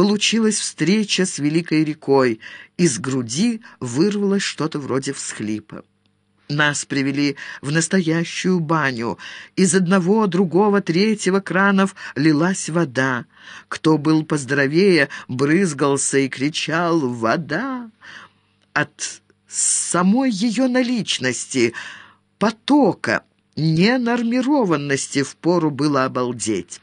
получилась встреча с великой рекой. Из груди вырвалось что-то вроде всхлипа. Нас привели в настоящую баню. Из одного, другого, третьего кранов лилась вода. Кто был поздоровее, брызгался и кричал «Вода!» От самой ее наличности, потока, ненормированности впору было обалдеть.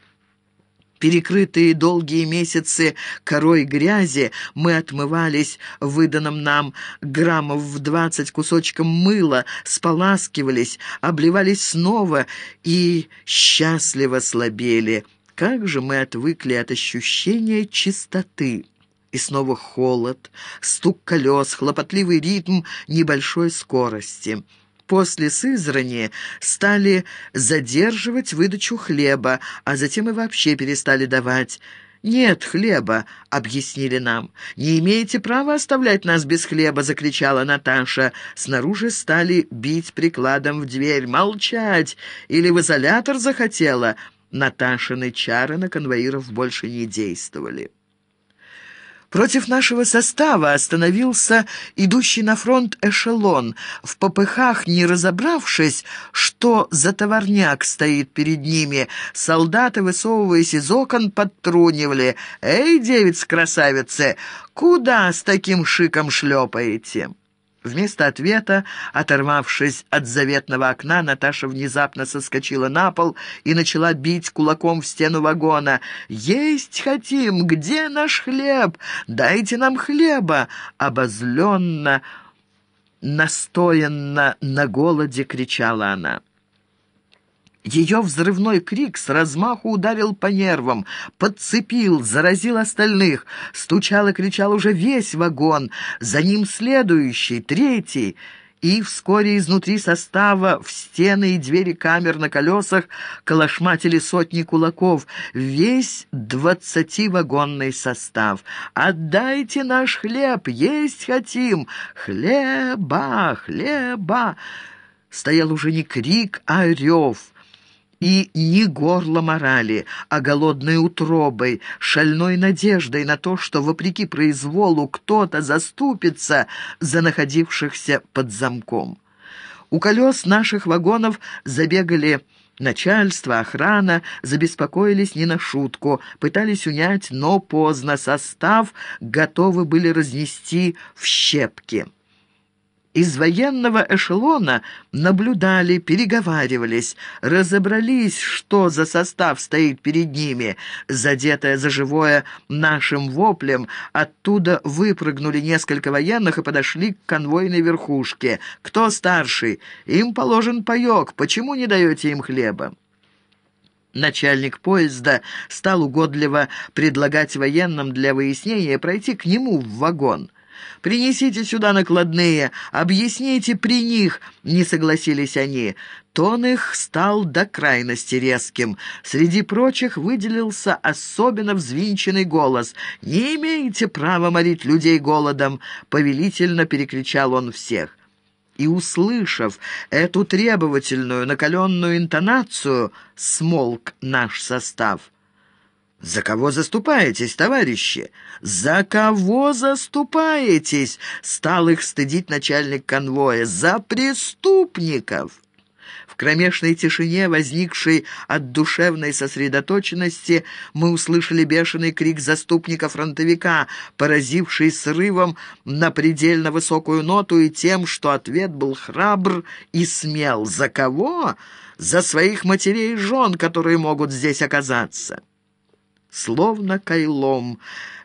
Перекрытые долгие месяцы корой грязи, мы отмывались выданным нам граммов в двадцать кусочком мыла, споласкивались, обливались снова и счастливо слабели. Как же мы отвыкли от ощущения чистоты! И снова холод, стук колес, хлопотливый ритм небольшой скорости — после Сызрани стали задерживать выдачу хлеба, а затем и вообще перестали давать. «Нет хлеба», — объяснили нам. «Не имеете права оставлять нас без хлеба», — закричала Наташа. Снаружи стали бить прикладом в дверь. «Молчать! Или в изолятор захотела?» Наташины чары на конвоиров больше не действовали. Против нашего состава остановился идущий на фронт эшелон. В попыхах, не разобравшись, что за товарняк стоит перед ними, солдаты, высовываясь из окон, подтрунивали. «Эй, девиц-красавицы, куда с таким шиком шлепаете?» Вместо ответа, оторвавшись от заветного окна, Наташа внезапно соскочила на пол и начала бить кулаком в стену вагона. «Есть хотим! Где наш хлеб? Дайте нам хлеба!» Обозленно, настоянно на голоде кричала она. Ее взрывной крик с размаху ударил по нервам, подцепил, заразил остальных. Стучал и кричал уже весь вагон, за ним следующий, третий. И вскоре изнутри состава в стены и двери камер на колесах колошматили сотни кулаков, весь двадцативагонный состав. «Отдайте наш хлеб, есть хотим! Хлеба, хлеба!» Стоял уже не крик, а рев — и не горло морали, а голодной утробой, шальной надеждой на то, что, вопреки произволу, кто-то заступится за находившихся под замком. У колес наших вагонов забегали начальство, охрана, забеспокоились не на шутку, пытались унять, но поздно состав готовы были разнести в щепки. Из военного эшелона наблюдали, переговаривались, разобрались, что за состав стоит перед ними. Задетая за живое нашим воплем, оттуда выпрыгнули несколько военных и подошли к конвойной верхушке. «Кто старший? Им положен паёк. Почему не даете им хлеба?» Начальник поезда стал угодливо предлагать военным для выяснения пройти к нему в вагон. Принесите сюда накладные, объясните при них», — не согласились они. Тон их стал до крайности резким. Среди прочих выделился особенно взвинченный голос. «Не имеете права морить людей голодом!» — повелительно перекричал он всех. И, услышав эту требовательную, накаленную интонацию, смолк наш состав — «За кого заступаетесь, товарищи? За кого заступаетесь?» Стал их стыдить начальник конвоя. «За преступников!» В кромешной тишине, возникшей от душевной сосредоточенности, мы услышали бешеный крик заступника-фронтовика, поразивший срывом на предельно высокую ноту и тем, что ответ был храбр и смел. «За кого?» «За своих матерей и жен, которые могут здесь оказаться» словно кайлом.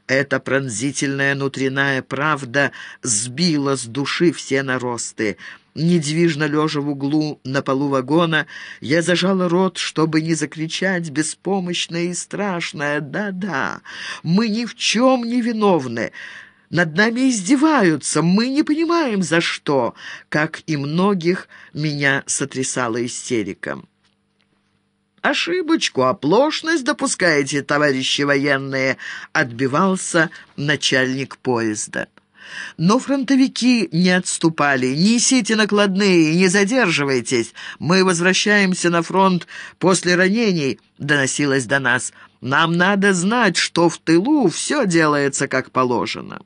Эта пронзительная внутренняя правда сбила с души все наросты. Недвижно лежа в углу на полу вагона, я зажала рот, чтобы не закричать беспомощное и страшное «Да-да, мы ни в чем не виновны». Над нами издеваются, мы не понимаем, за что. Как и многих, меня сотрясала истерика. «Ошибочку, оплошность допускаете, товарищи военные», — отбивался начальник поезда. Но фронтовики не отступали. «Несите накладные, не задерживайтесь. Мы возвращаемся на фронт после ранений», — доносилось до нас. Нам надо знать, что в тылу все делается как положено».